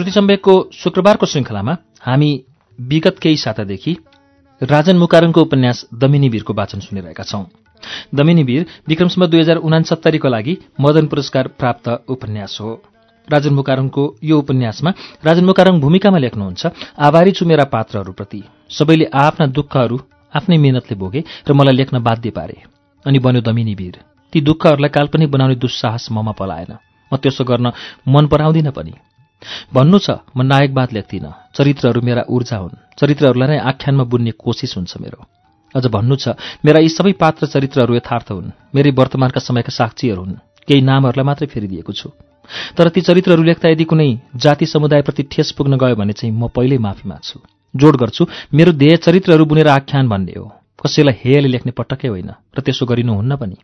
श्रुति सम्वेकको शुक्रबारको श्रृङ्खलामा हामी विगत केही सातादेखि राजन मुकारनको उपन्यास दमिनी वीरको वाचन सुनिरहेका छौं। दमिनी वीर विक्रमसम्म दुई हजार उनासत्तरीको लागि मदन पुरस्कार प्राप्त उपन्यास हो। राजन मुकारङको यो उपन्यासमा राजन मुकारङ भूमिकामा लेख्नुहुन्छ आभारी छु मेरा पात्रहरूप्रति। सबैले आफ्ना दुःखहरू आफ्नै मेहनतले भोगे र मलाई लेख्न बाध्य पारे। अनि बन्यो दमिनी वीर ती दुःखहरूलाई काल्पनिक बनाउने दुस्साहस ममा पलाएन। म त्यसो गर्न मन पराउँदिनँ पनि। भन्नु छ म नायकवाद लेख्दिनँ। चरित्रहरू मेरा ऊर्जा हुन्। चरित्रहरूलाई नै आख्यानमा बुन्ने कोसिस हुन्छ मेरो। अझ भन्नु छ मेरा यी सबै पात्र चरित्रहरू यथार्थ हुन्। मेरै वर्तमानका समयका साक्षीहरू हुन्। केही नामहरूलाई मात्रै फेरिदिएको छु। तर ती चरित्रहरू लेख्दा यदि कुनै जाति समुदायप्रति ठेस पुग्न गयो भने चाहिँ म पहिल्यै माफी माग्छु। जोड गर्छु मेरो ध्येय चरित्रहरू बुनेर आख्यान भन्ने हो। कसैलाई हेयले लेख्ने पटक्कै होइन र त्यसो गरिनुहुन्न पनि।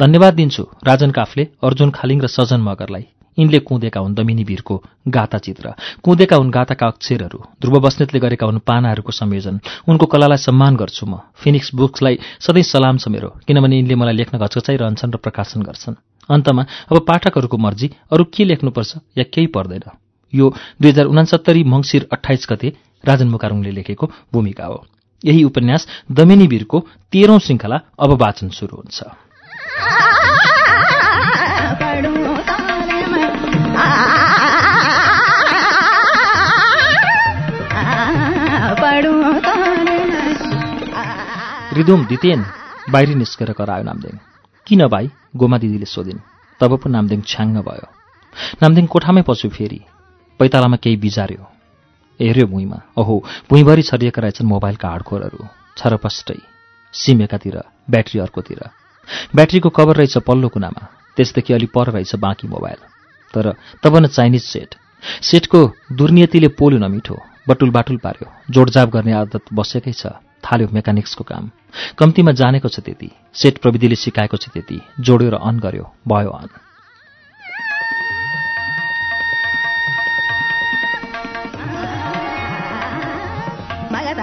धन्यवाद दिन्छु राजन काफले अर्जुन खालिङ र सजन मगरलाई। यिनले कुँदेका हुन् दमिनी वीरको गाता चित्र। कुँदेका हुन् गाताका अक्षरहरू ध्रुव बस्नेतले गरेका हुन् पानाहरूको संयोजन। उनको कलालाई सम्मान गर्छु म। फिनिक्स बुक्सलाई सधैँ सलाम छ मेरो किनभने यिनले मलाई लेख्न घचघचाइरहन्छन् र प्रकाशन गर्छन्। अन्तमा अब पाठकहरूको मर्जी अरू के लेख्नुपर्छ या केही पर्दैन। यो दुई हजार उनासत्तरी मङ्सिर अठाइस गते राजन मुकारुङले लेखेको भूमिका हो। यही उपन्यास दमिनी वीरको तेह्रौं श्रृङ्खला अब वाचन सुरु हुन्छ। रिदुम दितेन बाहिरी निस्केर करायो नामदेङ। किन भाइ गोमा दिदीले सोधिन्। तब पो नामदेङ छ्याङ्ग भयो। नामदेङ कोठामै पस्यो फेरि। पैतालामा केही बिजार्यो। हेऱ्यो भुइँमा। ओहो भुइँभरि छरिएका रहेछन् मोबाइलका हाडखोरहरू छरपष्टै। सिम एकातिर ब्याट्री अर्कोतिर। ब्याट्रीको कभर रहेछ पल्लो कुनामा। त्यसदेखि अलि पर रहेछ बाँकी मोबाइल। तर तब न चाइनिज सेट। सेटको दुर्नियतिले पोल्यो नमिठो बटुल बाटुल पार्यो। जोडजाब गर्ने आदत बसेकै छ थाल्यो मेकानिक्सको काम। कम्तीमा जानेको छ त्यति सेट प्रविधिले सिकाएको छ त्यति जोड्यो र अन गर्यो भयो अन।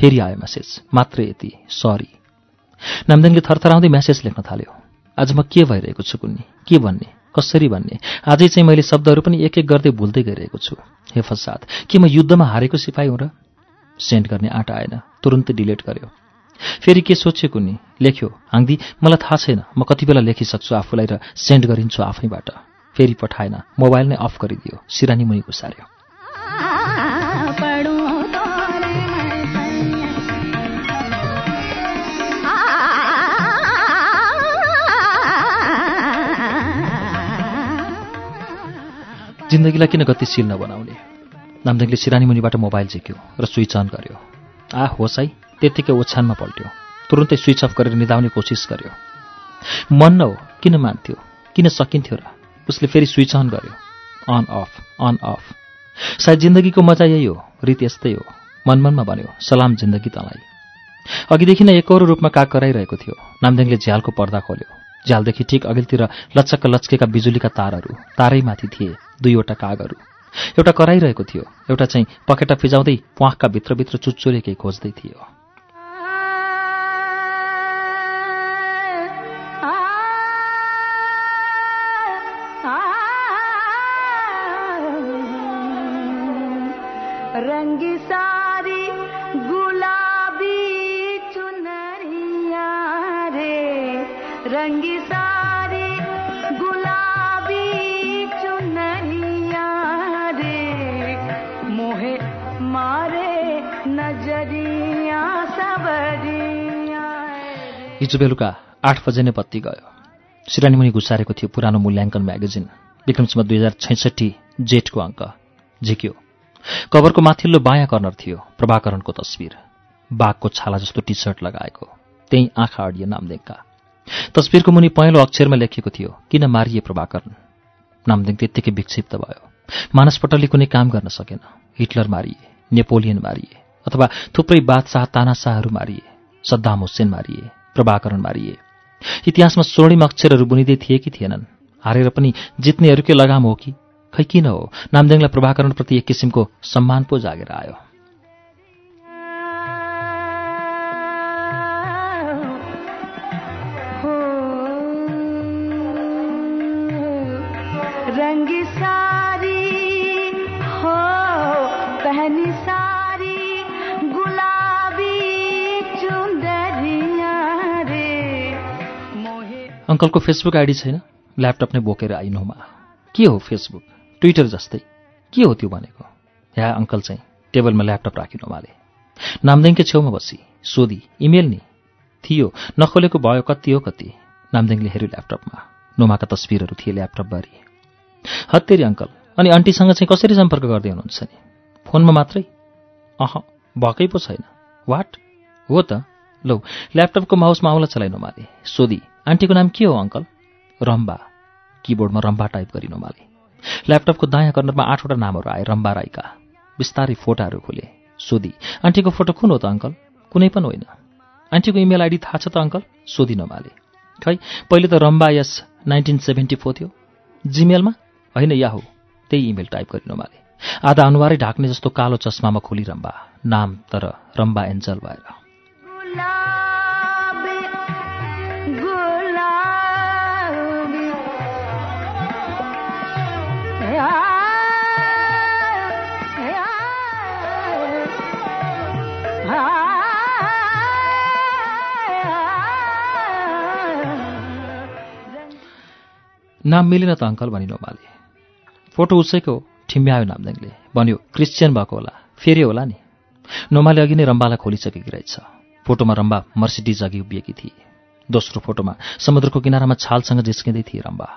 फेरि आयो मेसेज मात्रै यति. सरी नामदेङले थरथराउँदै मेसेज लेख्न थाल्यो। आज म के भइरहेको छु कुन्नी? के भन्ने? कसरी भन्ने? आजै चाहिँ मैले शब्दहरू पनि एक एक गर्दै भुल्दै गइरहेको छु। हे फसाद के म युद्धमा हारेको सिपाही हुँ र? सेन्ड गर्ने आँट आएन। तुरुन्तै डिलिट गर्यो। फेरि के सोच्यो कुन्नी? लेख्यो हाङ्दी मलाई थाहा छैन। म कति बेला लेखिसक्छु आफूलाई र सेन्ड गरिन्छु आफैबाट। फेरि पठाएन। मोबाइल नै अफ गरिदियो। सिरानी मुनि घुसार्यो जिन्दगीलाई किन गतिशील नबनाउने? नामदेङले सिरानी मुनिबाट मोबाइल झिक्यो र स्विच अन गर्यो। आ होस् है त्यत्तिकै ओछ्यानमा पल्ट्यो। तुरुन्तै स्विच अफ गरेर निधाउने कोसिस गर्यो। मन न हो किन मान्थ्यो? किन सकिन्थ्यो र? उसले फेरि स्विच अन गर्यो। On off on off. सायद जिन्दगीको मजा यही हो। रीत यस्तै हो। मनमनमा भन्यो सलाम जिन्दगी तँलाई। अघिदेखि नै एकहोरो रूपमा काग कराइरहेको थियो। नामदेङले झ्यालको पर्दा खोल्यो। झ्यालदेखि ठिक अघिल्तिर लचक्क लच्केका बिजुलीका तारहरू तारैमाथि थिए। दुईवटा कागहरू। एउटा कराइरहेको थियो एउटा चाहिँ पखेटा फिजाउँदै प्वाखका भित्रभित्र चुच्चोले केही खोज्दै थियो। हिजो बेलुका आठ बजे नै बत्ती गयो। सिरानीमुनि घुसारेको थियो पुरानो मूल्याङ्कन म्यागजिन विक्रमसम्म दुई हजार छैसठी जेठको अङ्क झिक्यो। कभरको माथिल्लो बायाँ कर्नर थियो प्रभाकरणको तस्विर बाघको छाला जस्तो टी सर्ट लगाएको त्यही आँखा अडिए नामदेङका। तस्विरको मुनि पहेँलो अक्षरमा लेखिएको थियो किन मारिए प्रभाकरण? नामदेङ त्यत्तिकै विक्षिप्त भयो। मानसपटलले कुनै काम गर्न सकेन। हिटलर मारिए नेपोलियन मारिए अथवा थुप्रै बादशाह तानाशाहहरू मारिए सद्दाम हुसेन मारिए। प्रभाकरण मारिए। इतिहासमा स्वर्णिम अक्षरहरू बुनिँदै थिए कि थिएनन्? हारेर पनि जित्नेहरूकै लगाम हो कि? खै किन हो? नामदेङलाई प्रभाकरणप्रति एक किसिमको सम्मान पो जागेर आयो। अङ्कलको फेसबुक आइडी छैन? ल्यापटप नै बोकेर आइनुमा के हो फेसबुक? ट्विटर जस्तै। के हो त्यो भनेको? या अङ्कल चाहिँ टेबलमा ल्यापटप राखिनु उहाँले नामदेङकै छेउमा बसी। सोधी। इमेल नि। थियो। नखोलेको भयो कति हो कति। नामदेङले हेऱ्यो ल्यापटपमा। नोमाका तस्विरहरू थिए ल्यापटपभरि। हत्तेरी अङ्कल अनि आन्टीसँग चाहिँ कसरी सम्पर्क गर्दै हुनुहुन्छ नि? फोनमा मात्रै? अह भएकै पो छैन। वाट हो त। लौ ल्यापटपको माउसमा औँला चलाइनु माले सोधी। आन्टीको नाम के हो अङ्कल? रम्बा। किबोर्डमा रम्बा टाइप गरिनु माले। ल्यापटपको दायाँ कर्नरमा आठवटा नामहरू आए रम्बा राईका। बिस्तारै फोटाहरू खोले। सोधी आन्टीको फोटो कुन हो त अङ्कल? कुनै पनि होइन। आन्टीको इमेल आइडी थाहा छ त अङ्कल? सोधी नमाले खै पहिले त रम्बा यस नाइन्टिन सेभेन्टी फोर थियो। जिमेलमा? होइन याहु। त्यही इमेल टाइप गरिनु माले। आधा अनुहारै ढाक्ने जस्तो कालो चस्मामा खोली रम्बा। नाम तर रम्बा एन्जल भएर। नाम मिलेन त अङ्कल भनिनु माले फोटो उसैको ठिम्ब्यायो नामदेङले भन्यो क्रिस्चियन भएको होला। फेरि होला नि? नोमाले अघि नै रम्बालाई खोलिसकेकी रहेछ। फोटोमा रम्बा मर्सिडिज अघि उभिएकी थिए। दोस्रो फोटोमा समुद्रको किनारामा छालसँग जिस्किँदै थिए रम्बा।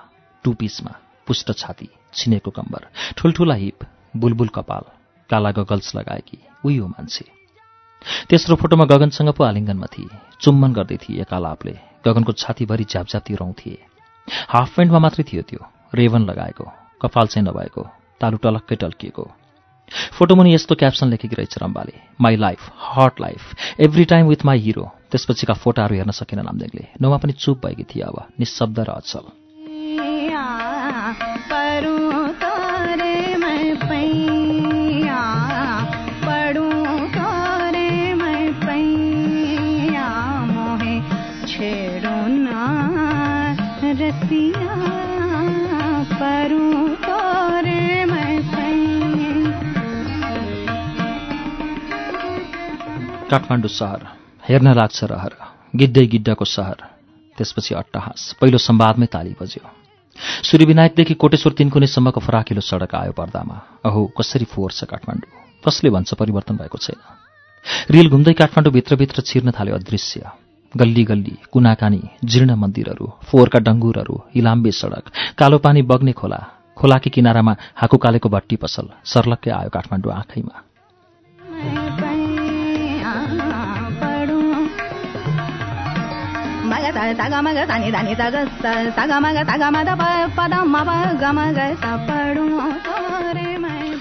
टु पिसमा पुष्ट छाती छिनेको कम्बर ठुल्ठुला हिप बुलबुल कपाल काला गगल्स लगाएकी उही हो मान्छे। तेस्रो फोटोमा गगनसँग पो आलिङ्गनमा थिए। चुम्बन गर्दै थिए एकालापले गगनको छातीभरि झ्यापझ्याप्ती रौँ थिए। हाफ प्यान्टमा मात्रै थियो त्यो। रेवन लगाएको कपाल चाहिँ नभएको तालु टलक्कै टल्किएको। फोटोमुनि यस्तो क्याप्सन लेखेकी रहेछ रम्बाले। My life hot life every time with my hero त्यसपछिका फोटाहरू हेर्न सकेन नामदेङले नौमा पनि चुप भएकी थिए अब निशब्द र अचल। काठमाडौँ सहर हेर्न लाग्छ रहर गिड्डै गिड्डको सहर त्यसपछि अट्टहास पहिलो संवादमै ताली बज्यो। सूर्यविनायकदेखि कोटेश्वर तिनकुनेसम्मको फराकिलो सडक आयो पर्दामा। अहो कसरी फोहोर छ काठमाडौँ? कसले भन्छ परिवर्तन भएको छैन? रेल घुम्दै काठमाडौँ भित्रभित्र छिर्न थाल्यो अदृश्य। गल्ली गल्ली कुनाकानी जीर्ण मन्दिरहरू फोहोरका डङ्गुरहरू इलाम्बे सडक कालो पानी बग्ने खोला खोलाकी किनारामा हाकुकालेको भट्टी पसल सर्लक्कै आयो काठमाडौँ आँखैमा।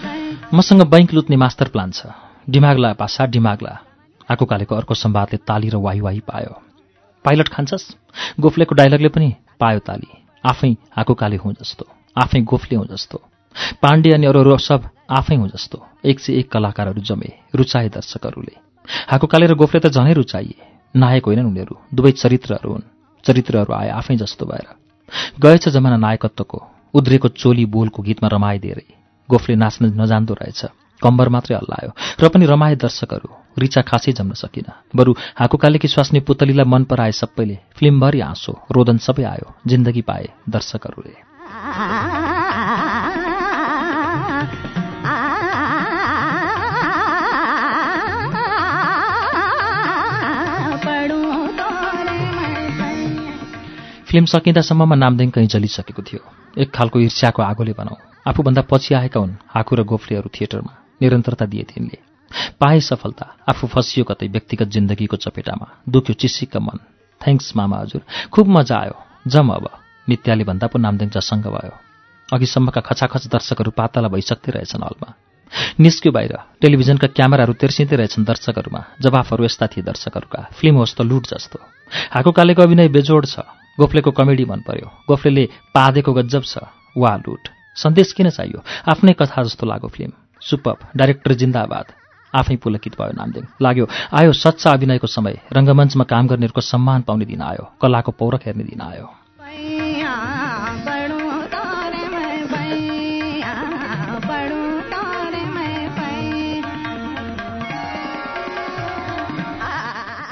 ग मसँग बैङ्क लुत्ने मास्टर प्लान छ डिमाग्ला पासा डिमाग्ला आको कालेको अर्को संवादले ताली र वाही वाही पायो पाइलट खान्छस् गोफलेको डायलगले पनि पायो ताली आफै आको काले हुँ जस्तो आफै गोफले हुँ जस्तो पाण्डे अनि अरू सब आफै हुँ जस्तो एक से एक कलाकारहरू जमे रुचाए दर्शकहरूले हाको काले र गोफले त झनै रुचाइए नायक होइनन् उनीहरू दुवै चरित्रहरू हुन् चरित्रहरू आए आफै जस्तो भएर। गएछ जमाना नायकत्वको उद्रेको चोली बोलको गीतमा रमाए धेरै। गोफले नाच्न नजान्दो रहेछ। कम्बर मात्रै हल्लायो। र पनि रमाए दर्शकहरू। रिचा खासै जम्न सकिन। बरु हाकुकालेकी स्वास्नी पुतलीलाई मन पराए सबैले फिल्मभरि आँसो रोदन सबै आयो। जिन्दगी पाए दर्शकहरूले। फिल्म सकिँदासम्ममा नामदेङ कहीँ जलिसकेको थियो। एक खालको ईर्ष्याको आगोले बनाऊ। आफूभन्दा पछि आएका हुन् हाकु र गोफलेहरू थिएटरमा। निरन्तरता दिए तिनले पाए सफलता आफू फसियो कतै व्यक्तिगत जिन्दगीको चपेटामा। दुख्यो चिसिक्क मन। थ्याङ्क्स मामा हजुर। खुब मजा आयो। जम अब नित्याले भन्दा पो नामदेङ जसङ्ग भयो। अघिसम्मका खचाखच दर्शकहरू पातला भइसक्दै रहेछन् हलमा। निस्क्यो बाहिर। टेलिभिजनका क्यामेराहरू तेर्सिँदै रहेछन् दर्शकहरूमा। जवाफहरू यस्ता थिए दर्शकहरूका। फिल्म होस् त लुट जस्तो। हाको कालेको अभिनय बेजोड छ। गोफलेको कमेडी मन पर्यो। गोफलेले पादेको गज्जब छ वा लुट? सन्देश किन चाहियो? आफ्नै कथा जस्तो लाग्यो फिल्म। सुपप डाइरेक्टर जिन्दाबाद। आफै पुलकित भयो नामदेङ लाग्यो आयो सच्चा अभिनयको समय। रङ्गमञ्चमा काम गर्नेहरूको सम्मान पाउने दिन आयो। कलाको पौरख हेर्ने दिन आयो।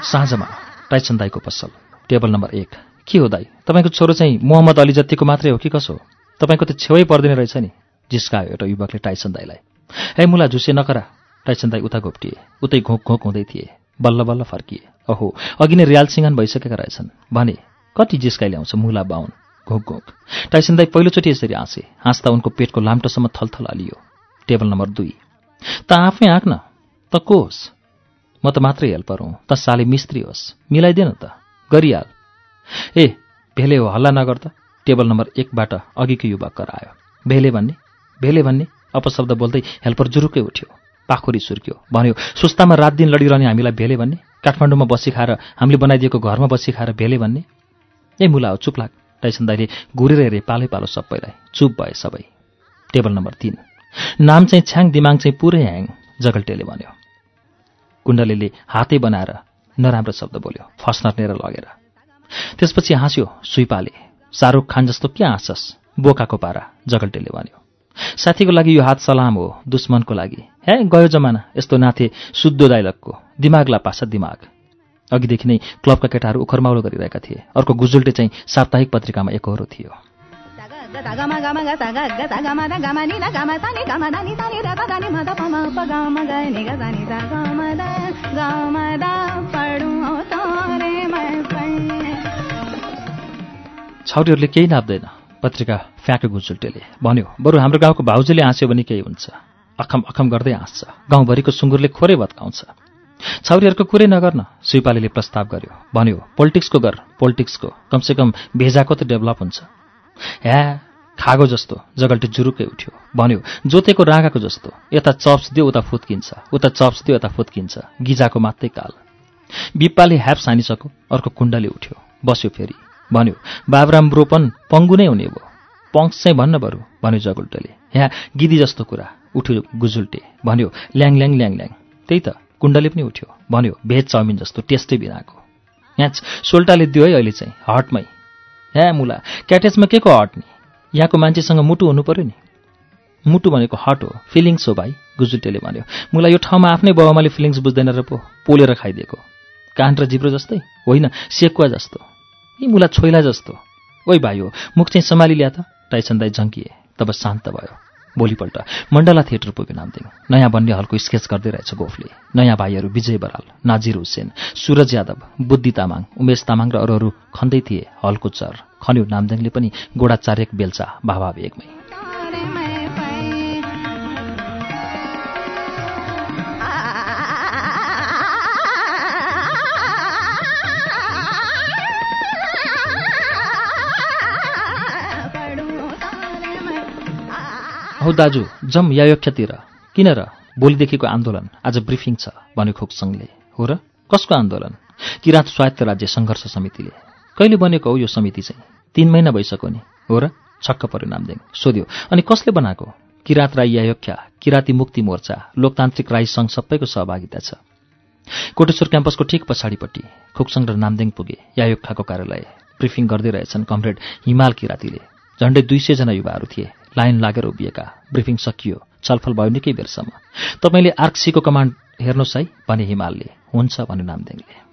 साँझमा टाइसन दाईको पसल। टेबल नम्बर एक। के हो दाई? तपाईँको छोरो चाहिँ मोहम्मद अली जतिको मात्रै हो कि कसो तपाईँको त छेउै पर्दैन रहेछ नि। जिस्कायो एउटा युवकले टाइसन दाईलाई। ए मुला झुसे नकरा! टाइसन दाई उता घोप्टिए। उतै घोक घोक हुँदै थिए। बल्ल बल्ल फर्किए। ओहो अघि नै रियाल सिंगान भइसकेका रहेछन्। भने कति जिस्काइ ल्याउँछ मुला बाहुन घोक घोक। टाइसन दाई पहिलोचोटि यसरी हाँसे। हाँस्दा उनको पेटको लाम्टोसम्म थलथल अलियो टेबल नम्बर दुई। त आफै आँक न। त को होस् म त मात्रै हेल्पर हुँ। त साले मिस्त्री होस्। मिलाइदिएन त। गरिहाल। ए भेले हो हल्ला नगर त। टेबल नम्बर एकबाट अघिको युवक करायो भेले भन्ने भेले भन्ने अपशब्द बोल्दै हेल्पर जुरुकै उठ्यो। पाखुरी सुर्क्यो भन्यो सुस्तामा रात दिन लडिरहने हामीलाई भेले भन्ने? काठमाडौँमा बसी खाएर हामीले बनाइदिएको घरमा बसी खाएर भेले भन्ने? ए मुला हो चुप लाग टाइसन दाइले घुरेर हेरे पालै पालो सबैलाई। चुप भए सबै। टेबल नम्बर तिन। नाम चाहिँ छ्याङ दिमाग चाहिँ पुरै ह्याङ जगल्टेले भन्यो। कुण्डलीले हातै बनाएर नराम्रो शब्द बोल्यो फस्नर्नेर लगेर। त्यसपछि हाँस्यो सुइपाले शाहरुख खान जस्तो के हाँसस् बोकाको पारा जगल्टेले भन्यो साथीको लागि यो हात सलाम हो दुश्मनको लागि हे गयो जमाना यस्तो नाथे शुद्ध दाइलकको दिमागला पासा दिमाग अघिदेखि नै क्लबका केटाहरू उखरमाउलो गरिरहेका थिए अर्को गुजुल्टे चाहिँ साप्ताहिक पत्रिकामा एकहोरो थियो छाउरीहरूले केही नाप्दैन। पत्रिका फ्याँक्यो गुजुल्टेले भन्यो बरु हाम्रो गाउँको भाउजूले हाँस्यो भने केही हुन्छ। अखम अखम गर्दै हाँस्छ। गाउँभरिको सुँगुरले खोरै भत्काउँछ। छाउरीहरूको कुरै नगर्न सुइपालीले प्रस्ताव गर्यो। भन्यो पोलिटिक्सको गर पोलिटिक्सको। कमसेकम भेजाको त डेभलप हुन्छ। ह्या खागो जस्तो जगल्टे जुरुकै उठ्यो। भन्यो जोतेको राँगाको जस्तो। यता चप्स दियो उता फुत्किन्छ। उता चप्स दियो यता फुत्किन्छ। गिजाको मात्रै काल। बिप्पाले ह्याप सानिसक्यो अर्को कुण्डले उठ्यो। बस्यो फेरि। भन्यो बाबराम ब्रो पन पङ्गु नै हुने भयो। पङ्क्स चाहिँ भन्न बरु भन्यो जगुल्टेले। यहाँ गिदी जस्तो कुरा उठ्यो गुजुल्टे। भन्यो ल्याङ ल्याङ ल्याङ ल्याङ। त्यही त कुण्डले पनि उठ्यो। भन्यो भेज चाउमिन जस्तो टेस्टै बिनाको। यहाँ सोल्टाले दियो है अहिले चाहिँ हटमै। ह्या मुला क्याटेजमा के को हट नि? यहाँको मान्छेसँग मुटु हुनु पर्यो नि? मुटु भनेको हट हो फिलिङ्स हो भाइ गुजुल्टेले भन्यो। मुला यो ठाउँमा आफ्नै बाबामाले फिलिङ्स बुझ्दैन र पो पोलेर खाइदिएको। कान र जिब्रो जस्तै? होइन सेकुवा जस्तो। यी मुला छोइला जस्तो। ओइ भाइ हो मुख चाहिँ सम्हाली ल्या त। टाइसन दाई झन्किए। तब शान्त भयो। भोलिपल्ट मण्डला थिएटर पुग्यो नामदिङ नयाँ बन्ने हलको स्केच गर्दै रहेछ गोफले। नयाँ भाइहरू विजय बराल नाजिर हुसेन सुरज यादव बुद्धि तामाङ उमेश तामाङ र अरूहरू खन्दै थिए हलको चर। खन्यो नामदेङले पनि गोडा चारेक बेल्चा भावा औ दाजु जम यायोख्यतिर किन र? भोलिदेखिको आन्दोलन आज ब्रिफिङ छ भन्यो खोकसङले। हो र? कसको आन्दोलन? किराँत स्वायत्त राज्य सङ्घर्ष समितिले? कहिले बनेको हो यो समिति चाहिँ? तिन महिना भइसक्यो नि। हो र? छक्क पर्यो नामदेङ। सोध्यो अनि कसले बनाएको? किराँत राई यायोख्या किराँती मुक्ति मोर्चा लोकतान्त्रिक राई सङ्घ सबैको सहभागिता छ? कोटेश्वर क्याम्पसको ठिक पछाडिपट्टि खोकसङ र नामदेङ पुगे यायोख्याको कार्यालय ब्रिफिङ गर्दै रहेछन् कमरेड हिमाल किराँतीले। झन्डै दुई सयजना युवाहरू थिए। लाइन लागेर उभिएका। ब्रिफिङ सकियो। छलफल भयो निकै बेरसम्म। तपाईँले आर्क्सीको कमान्ड हेर्नुहोस् है भने हिमालले। हुन्छ भन्यो नामदेङले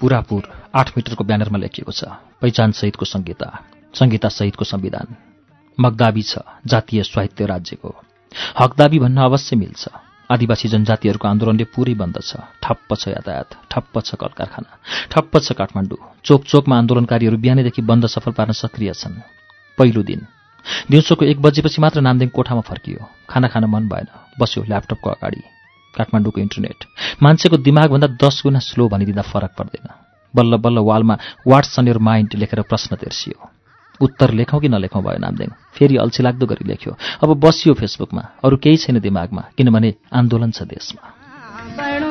पुरापुर आठ मिटरको ब्यानरमा लेखिएको छ पहिचान सहितको संहिता संहिता सहितको संविधान। मगदाबी छ जातीय स्वायत्त राज्यको। हकदाबी भन्न अवश्य मिल्छ। आदिवासी जनजातिहरूको आन्दोलनले पुरै बन्द छ। ठप्प छ यातायात ठप्प छ कल कारखाना ठप्प छ काठमाडौँ। चोक चोकमा आन्दोलनकारीहरू बिहानैदेखि बन्द सफल पार्न सक्रिय छन्। पहिलो दिन। दिउँसोको एक बजेपछि मात्र नामदेङ कोठामा फर्कियो। खाना खान मन भएन। बस्यो ल्यापटपको अगाडि। काठमाडौँको इन्टरनेट। मान्छेको दिमागभन्दा दस गुणा स्लो भनिदिँदा फरक पर्दैन। बल्ल बल्ल वालमा वाट्स अन यर माइन्ड लेखेर प्रश्न तेर्सियो। उत्तर लेखौँ कि नलेखौँ भयो नामदेङ फेरि अल्छी लाग्दो गरी लेख्यो। अब बसियो फेसबुकमा। अरू केही छैन दिमागमा किनभने आन्दोलन छ देशमा।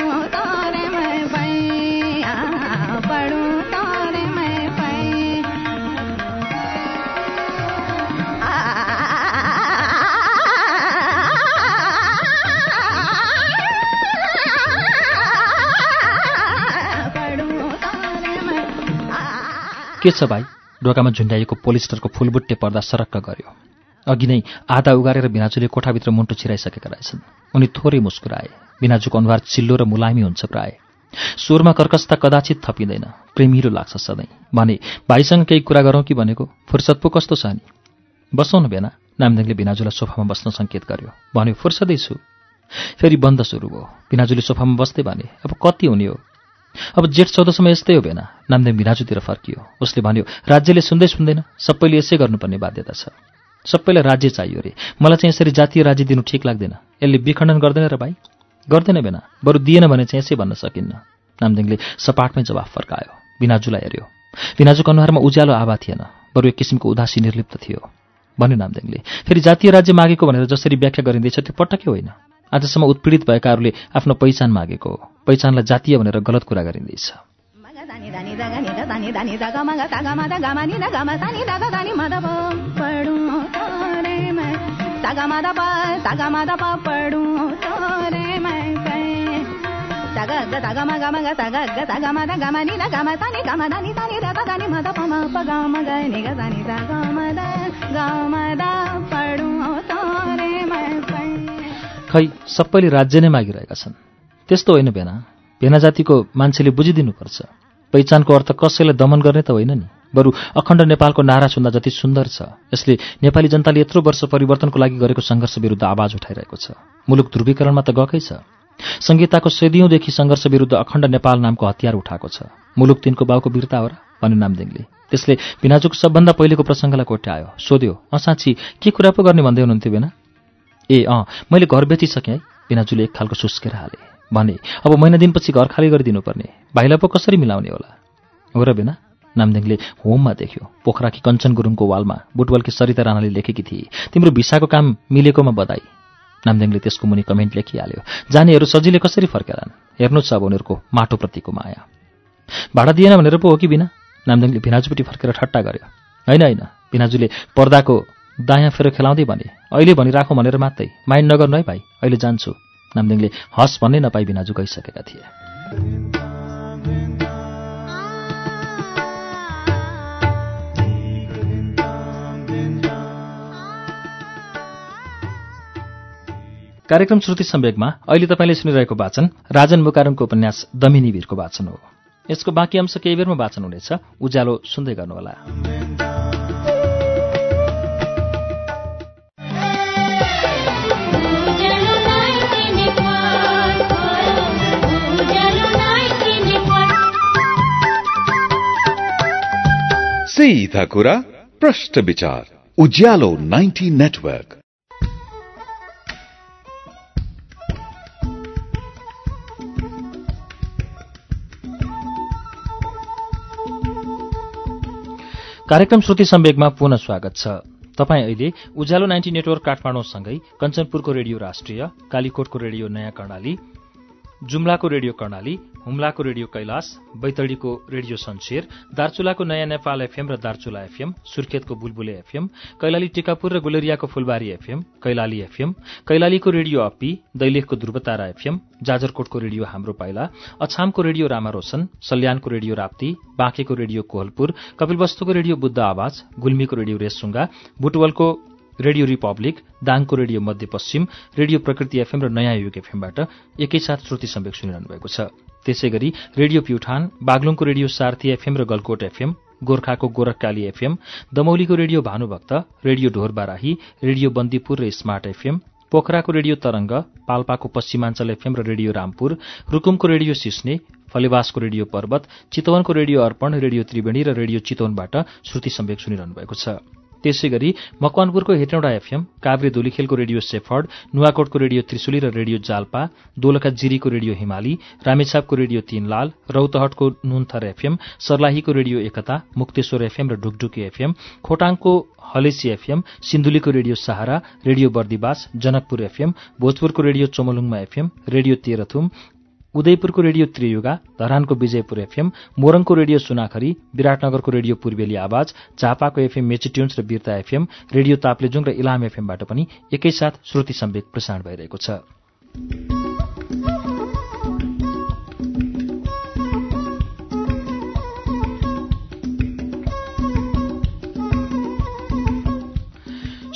के छ भाइ? ढोकामा झुन्ड्याइएको पोलिस्टरको फुलबुट्टे पर्दा सरक्क गऱ्यो अघि नै आधा उगारेर बिनाजुले कोठाभित्र मुन्टो छिराइसकेका रहेछन्। उनी थोरै मुस्कुराए। बिनाजुको अनुहार चिल्लो र मुलायमी हुन्छ प्राय। स्वरमा कर्कस्ता कदाचित थपिँदैन। प्रेमिलो लाग्छ सधैँ। भने भाइसँग केही कुरा गरौँ कि भनेको? फुर्सद पो कस्तो छ नि बसौँ न बेना नामदेङले बिनाजुलाई सोफामा बस्न सङ्केत गर्यो। भन्यो फुर्सदै छु। फेरि बन्द सुरु भयो। बिनाजुले सोफामा बस्दै भने अब कति हुने हो? अब जेठ चौधसम्म यस्तै हो बेना। नामदेव बिराजुतिर फर्कियो। उसले भन्यो राज्यले सुन्दै सुन्दैन। सबैले यसै गर्नुपर्ने बाध्यता छ। सबैलाई राज्य चाहियो रे। मलाई चाहिँ यसरी जातीय राज्य दिनु ठिक लाग्दैन। यसले विखण्डन गर्दैन र भाइ। गर्दैन बेना। बरु दिएन भने चाहिँ यसै भन्न सकिन्न। नामदेङले सपाटमै जवाफ फर्कायो। बिनाजुलाई हेऱ्यो। बिनाजुको अनुहारमा उज्यालो आभा थिएन। बरु एक किसिमको उदासी निर्लिप्त थियो। भन्यो नामदेङले फेरि जातीय राज्य मागेको भनेर जसरी व्याख्या गरिँदैछ त्यो पटक्कै होइन। आजसम्म उत्पीडित भएकाहरूले आफ्नो पहिचान मागेको हो पहिचानलाई जातीय भनेर गलत कुरा गरिँदैछ खै सबैले राज्य नै मागिरहेका छन्। त्यस्तो होइन भेना। भेना जातिको मान्छेले बुझिदिनुपर्छ। पहिचानको अर्थ कसैलाई दमन गर्ने त होइन नि। बरु अखण्ड नेपालको नारा सुन्दा जति सुन्दर छ। यसले नेपाली जनताले यत्रो वर्ष परिवर्तनको लागि गरेको सङ्घर्ष विरुद्ध आवाज उठाइरहेको छ। मुलुक ध्रुवीकरणमा त गएकै छ। संहिताको सदियौँदेखि सङ्घर्ष विरुद्ध अखण्ड नेपाल नामको हतियार उठाएको छ। मुलुक तिनको बाउको वीरता हो र भन्यो नामदेङले। त्यसले बिनाजुको सबभन्दा पहिलेको प्रसङ्गलाई कोट्यायो। सोध्यो अँ साँच्ची के कुरा पो गर्ने भन्दै हुनुहुन्थ्यो बेना ए अँ मैले घर बेचिसकेँ है। बिनाजुले एक खालको सुस्केर हाले। भने अब महिना दिनपछि घर खाली गरिदिनु पर्ने भाइलाई पो कसरी मिलाउने होला? हो र बेना नामदेङले होममा देख्यो। पोखराकी कञ्चन गुरुङको वालमा बुटवलकी सरिता राणाले लेखेकी थिए। तिम्रो भिसाको काम मिलेकोमा बधाई। नामदेङले त्यसको मुनि कमेन्ट लेखिहाल्यो। जानेहरू सजिलै कसरी फर्केलान्? हेर्नु छ अब उनीहरूको माटोप्रतिको माया। भाडा दिएन भनेर पो हो कि बिना नामदेङले भिनाजुपट्टि फर्केर ठट्टा गर्यो। होइन होइन। भिनाजुले पर्दाको दायाँ फेर खेलाउँदै भने अहिले भनिराखौँ भनेर मात्रै माइन्ड नगर्नु है भाइ अहिले जान्छु नामदेङले हस भन्नै नपाई भिनाजु गइसकेका थिए। कार्यक्रम श्रुति सम्वेकमा अहिले तपाईँले सुनिरहेको वाचन राजन मुकारुङको उपन्यास दमिनी वीरको वाचन हो। यसको बाँकी अंश केही बेरमा वाचन हुनेछ। उज्यालो सुन्दै गर्नुहोला। सीधा कुरा प्रश्न विचार उज्यालो 90 नेटवर्क कार्यक्रम श्रुति सम्वेकमा पुनः स्वागत छ। तपाईँ अहिले उज्यालो नाइन्टी नेटवर्क काठमाडौँसँगै कञ्चनपुरको रेडियो राष्ट्रिय कालीकोटको रेडियो नयाँ कर्णाली जुम्लाको रेडियो कर्णाली हुम्लाको रेडियो कैलाश बैतडीको रेडियो सन्सेर दार्चुलाको नयाँ नेपाल एफएम र दार्चुला एफएम सुर्खेतको बुलबुले एफएम कैलाली टिकापुर र गुलेरियाको फुलबारी एफएम कैलाली एफएम कैलालीको रेडियो अप्पी दैलेखको ध्रुवतारा एफएम जाजरकोटको रेडियो हाम्रो पाइला अछामको रेडियो रामारोशन सल्यानको रेडियो राप्ती बाँकेको रेडियो कोहलपुर कपिलवस्तुको रेडियो बुद्ध आवाज गुल्मीको रेडियो रेसुङ्गा बुटवलको रेडियो रिपब्लिक दाङको रेडियो मध्यपश्चिम रेडियो प्रकृति एफएम र नयाँ युग एफएमबाट एकैसाथ श्रुति सम्वेक सुनिरहनु भएको छ। त्यसै गरी रेडियो प्युठान बागलुङको रेडियो सार्थी एफएम र गलकोट एफएम गोर्खाको Gorkhakali FM दमौलीको radio Bhanubhakta radio Dhorbarahi radio Bandipur र स्मार्ट एफएम पोखराको रेडियो तरंग पाल्पाको पश्चिमाञ्चल एफएम र रेडियो रामपुर रुकुमको रेडियो सिस्ने फलेवासको रेडियो पर्वत चितवनको रेडियो अर्पण रेडियो त्रिवेणी र रेडियो चितवनबाट श्रुति सम्वेक सुनिरहनु भएको छ। त्यसै गरी मकवानपुरको हेटौँडा एफएम काभ्रे दोलीखेलको रेडियो सेफर्ड नुवाकोटको रेडियो त्रिशुली र रेडियो जाल्पा दोलखा जिरीको रेडियो हिमाली रामेछापको रेडियो तीनलाल रौतहटको नुनथर एफएम सर्लाहीको रेडियो एकता मुक्तेश्वर एफएम र ढुकढुकी एफएम खोटाङको Halesi FM सिन्धुलीको radio Sahara radio Bardibas Janakpur FM भोजपुरको radio चोमलुङमा एफएम रेडियो तेह्रथुम उदयपुरको रेडियो त्रियुगा धरानको विजयपुर एफएम मोरङको रेडियो सुनाखरी विराटनगरको रेडियो पूर्वेली आवाज झापाको एफएम मेचिट्युन्स र बिर्ता एफएम रेडियो ताप्लेजुङ र इलाम एफएमबाट पनि एकैसाथ श्रुति सम्वेक प्रसारण भइरहेको छ।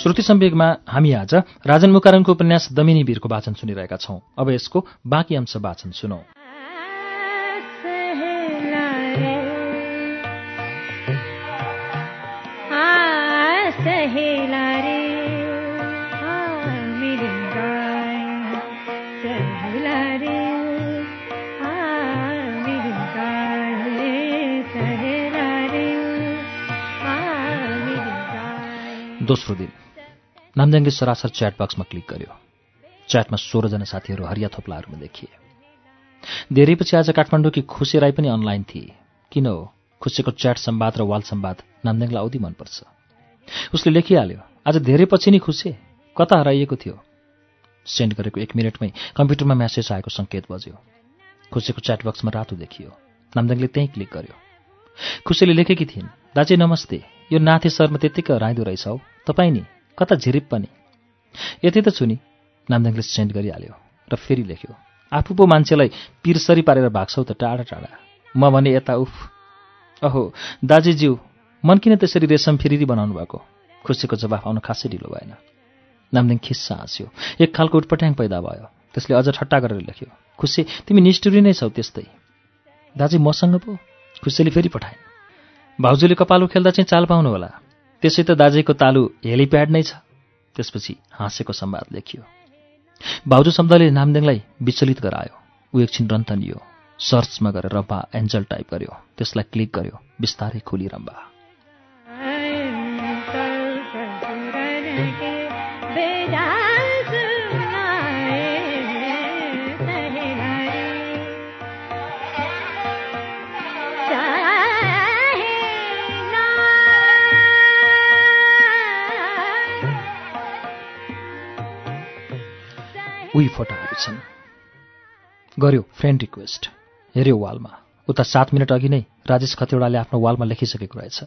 श्रुति सम्वेगमा हामी आज राजन मुकारनको उपन्यास दमिनी वीरको वाचन सुनिरहेका छौं। अब यसको बाँकी अंश वाचन सुनौ। दोस्रो दिन। नामज्याङले सरासर च्याट बक्समा क्लिक गर्यो। च्याटमा सोह्रजना साथीहरू हरिया थोप्लाहरूमा देखिए। धेरैपछि आज काठमाडौँकी खुसे राई पनि अनलाइन थिए। किन हो? खुसेको च्याट सम्वाद र वाल सम्वाद नामदेङलाई औधी मनपर्छ। उसले लेखिहाल्यो आज धेरै पछि नै खुसे। कता हराइएको थियो? सेन्ड गरेको एक मिनटमै कम्प्युटरमा म्यासेज आएको सङ्केत बज्यो। खुसेको च्याट बक्समा रातो देखियो। नामदेङले त्यहीँ क्लिक गर्यो। खुसेले लेखेकी थिइन् दाजु नमस्ते। यो नाथे शर्मा त्यत्तिकै हराइदो रहेछ हौ। तपाईँ नि? कता झिरिप पनि। यति त छु नि नामदेङले सेन्ड गरिहाल्यो र फेरि लेख्यो आफू पो मान्छेलाई पिरसरी पारेर भाग्छौ त टाढा टाढा। म भने यता उफ। अहो दाजुज्यू मन किन त्यसरी रेशम फेरि बनाउनु भएको? खुसीको जवाफ आउन खासै ढिलो भएन। नामदेङ खिस्सा हाँस्यो एक खालको उटपट्याङ पैदा भयो। त्यसले अझ ठट्टा गरेर लेख्यो खुसी तिमी निष्ठुरी नै छौ त्यस्तै। दाजु मसँग पो? खुसीले फेरि पठाइन् भाउजूले कपालो खेल्दा चाहिँ चाल पाउनु होला त्यसै त दाजेको तालु हेलिप्याड नै छ। त्यसपछि हाँसेको संवाद लेखियो। भाउजू शब्दले नामदेङलाई विचलित गरायो। ऊ एकछिन रन्तनियो सर्चमा गएर रम्बा एन्जल टाइप गर्यो। त्यसलाई क्लिक गर्यो। बिस्तारै खुली रम्बा उही फोटाहरू छन्। गर्यो फ्रेन्ड रिक्वेस्ट हेऱ्यो वालमा। उता सात मिनट अघि नै राजेश खतिवडाले आफ्नो वालमा लेखिसकेको रहेछ।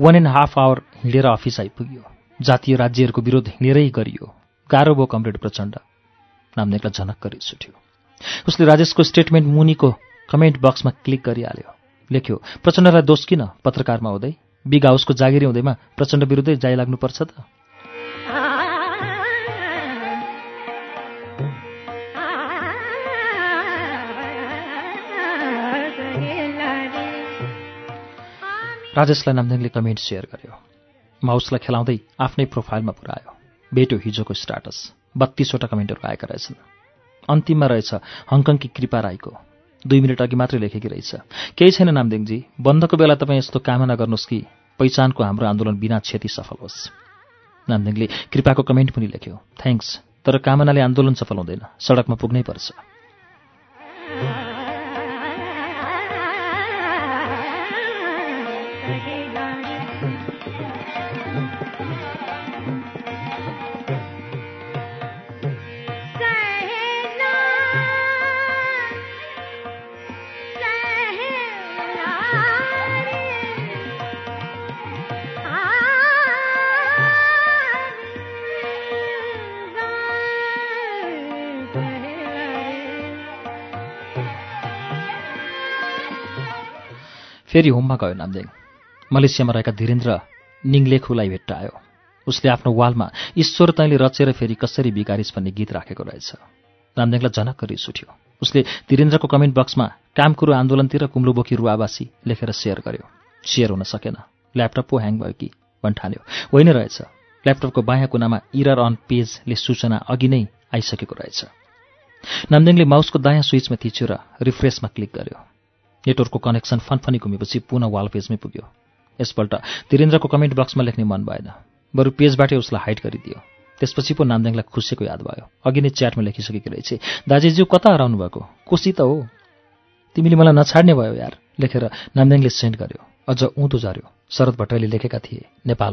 वान एन्ड हाफ आवर हिँडेर अफिस आइपुग्यो। जातीय राज्यहरूको विरोध हिँडेरै गरियो। गाह्रो भयो कमरेड प्रचण्ड। नामदेकलाई झनक्क रिस उठ्यो। उसले राजेशको स्टेटमेन्ट मुनिको कमेन्ट बक्समा क्लिक गरिहाल्यो। लेख्यो प्रचण्डलाई दोष किन पत्रकारमा हुँदै? बिग हाउसको जागिरी हुँदैमा प्रचण्ड विरुद्धै जाइ लाग्नुपर्छ त। राजेशलाई नामदेङले कमेन्ट सेयर गर्यो। माउसलाई खेलाउँदै आफ्नै प्रोफाइलमा पुऱ्यायो। बेटो हिजोको स्टाटस बत्तीसवटा कमेन्टहरू आएका रहेछन्। अन्तिममा रहेछ हङकङकी कृपा राईको। दुई मिनट अघि मात्रै लेखेकी रहेछ। केही छैन नामदेङजी बन्दको बेला तपाईँ यस्तो कामना गर्नुहोस् कि पहिचानको हाम्रो आन्दोलन बिना क्षति सफल होस्। नामदेङले कृपाको कमेन्ट पनि लेख्यो। थ्याङ्क्स तर कामनाले आन्दोलन सफल हुँदैन। सडकमा पुग्नै पर्छ। फेरि होममा गयो नामदेङ मलेसियामा रहेका धीरेन्द्र निङलेखुलाई भेट्टायो। उसले आफ्नो वालमा ईश्वर तैँले रचेर फेरि कसरी बिगारिस् भन्ने गीत राखेको रहेछ। नामदेङलाई झनक्क रिस उठ्यो। उसले वीरेन्द्रको कमेन्ट बक्समा काम कुरो आन्दोलनतिर कुम्लो बोकी रुवावासी लेखेर सेयर गर्यो। सेयर हुन सकेन। ल्यापटप पो ह्याङ भयो कि भन्ठान्यो। होइन रहेछ। ल्यापटपको बायाँ कुनामा इरर अन पेजले सूचना अघि नै आइसकेको रहेछ। नामदेङले माउसको दायाँ स्विचमा थिच्यो र रिफ्रेसमा क्लिक गर्यो। नेटवर्कको कनेक्सन फनफनी घुमेपछि पुनः वाल पेजमै पुग्यो। यसपल्ट वीरेन्द्रको कमेन्ट बक्समा लेख्ने मन भएन। बरु पेजबाटै उसलाई हाइड गरिदियो। त्यसपछि पो नामदेङलाई खुसीको याद भयो। अघि नै च्याटमा लेखिसकेको रहेछ। दाजेज्यू कता हराउनु भएको? कोसी त हो। तिमीले मलाई नछाड्ने भयो यार लेखेर नामदेङले सेन्ड गर्यो। अझ उँधो झऱ्यो शरद भट्टराईले लेखेका थिए नेपाल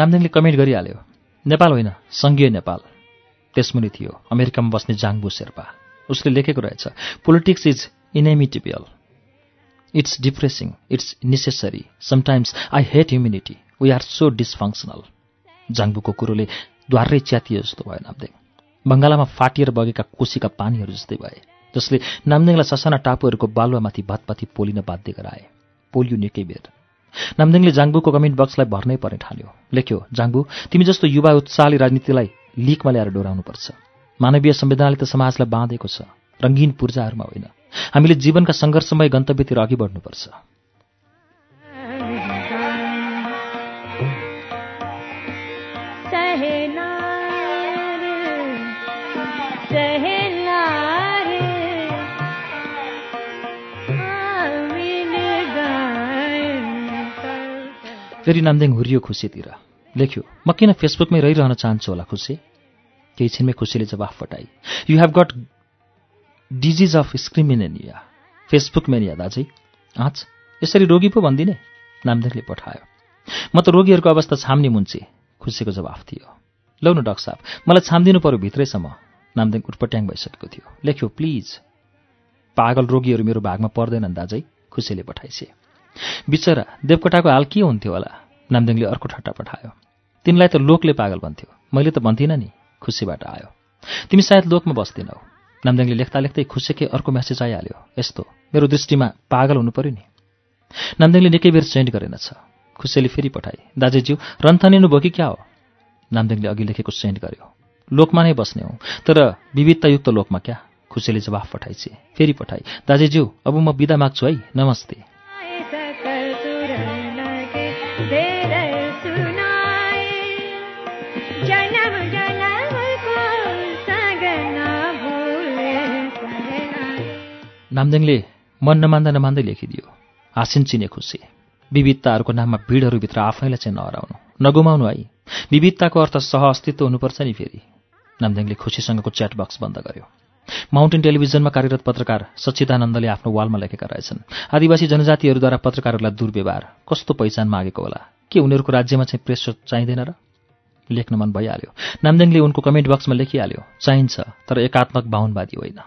जन्म नामदेङले कमेन्ट गरिहाल्यो। नेपाल होइन सङ्घीय नेपाल। त्यसमुनि थियो अमेरिकामा बस्ने जाङबु शेर्पा। उसले लेखेको रहेछ politics is inevitable it's depressing it's necessary sometimes I hate humanity we are so dysfunctional जाङबुको कुरोले द्वारै च्यातियो जस्तो भयो नामदेङ बङ्गालामा फाटिएर बगेका कोसीका पानीहरू जस्तै भए जसले नामदेङलाई ससाना टापुहरूको बालुवामाथि भतपति पोलिन बाध्य गराए। पोलियो निकै बेर। नामदेङले जाङबुको कमेन्ट बक्सलाई भर्नै पर्ने ठान्यो लेख्यो जाङबु तिमी जस्तो युवा उत्साहले राजनीतिलाई लिकमा ल्याएर डोराउनुपर्छ। मानवीय संविधानले त समाजलाई बाँधेको छ रङ्गीन पूर्जाहरूमा होइन। हामीले जीवनका सङ्घर्षमय गन्तव्यतिर अघि बढ्नुपर्छ। फेरि नामदेङ हुरियो खुसीतिर। लेख्यो म किन फेसबुकमै रहिरहन चाहन्छु होला खुसी? केही छिनमै खुसीले जवाफ फटाई you have got disease of स्क्रिमिनेनिया Facebook mania दाजै आँच यसरी रोगी पो भनिदिने? नामदेङले पठायो। म त रोगीहरूको अवस्था छाम्ने मुन्छे खुसीको जवाफ थियो। लौ न डक्टर साहब मलाई छाम्दिनु पर्यो भित्रैसम्म नामदेङ उटपट्याङ भइसकेको थियो। लेख्यो प्लिज पागल रोगीहरू मेरो भागमा पर्दैनन् दाजै खुसीले पठाइसे। बिचरा देवकोटाको हाल के हुन्थ्यो होला? नामदेङले अर्को ठट्टा पठायो। तिनलाई त लोकले पागल भन्थ्यो। मैले त भन्थिनँ नि खुसीबाट आयो। तिमी सायद लोकमा बस्दैनौ। नामदेङले लेख्दा लेख्दै खुसीकै अर्को म्यासेज आइहाल्यो। यस्तो मेरो दृष्टिमा पागल हुनु पर्यो नि। नामदेङले निकै बेर सेन्ड गरेनछ। खुसीले फेरि पठाए दाजेज्यू रन्थनिनु भयो कि क्या हो? नामदेङले अघि लेखेको सेन्ड गर्यो। लोकमा नै बस्ने हौ तर विविधतायुक्त लोकमा क्या? खुसीले जवाफ पठाइछे फेरि पठाए दाजेज्यू अब म बिदा माग्छु है नमस्ते। नामदेङले मन नमान्दा नमान्दै लेखिदियो। हासिन चिने खुसी। विविधताहरूको नाममा भिडहरूभित्र आफैलाई चाहिँ नहराउनु। नगुमाउनु है विविधताको अर्थ सह अस्तित्व हुनुपर्छ नि फेरि। नामदेङले खुसीसँगको च्याट बक्स बन्द गर्यो। माउन्टेन टेलिभिजनमा कार्यरत पत्रकार सच्चिदानन्दले आफ्नो वालमा लेखेका रहेछन्। आदिवासी जनजातिहरूद्वारा पत्रकारहरूलाई दुर्व्यवहार। कस्तो पहिचान मागेको होला? के उनीहरूको राज्यमा चाहिँ प्रेस चाहिँदैन र? लेख्न मन भइहाल्यो। नामदेङले उनको कमेन्ट बक्समा लेखिहाल्यो। चाहिन्छ तर एकात्मक बाहुनवादी होइन।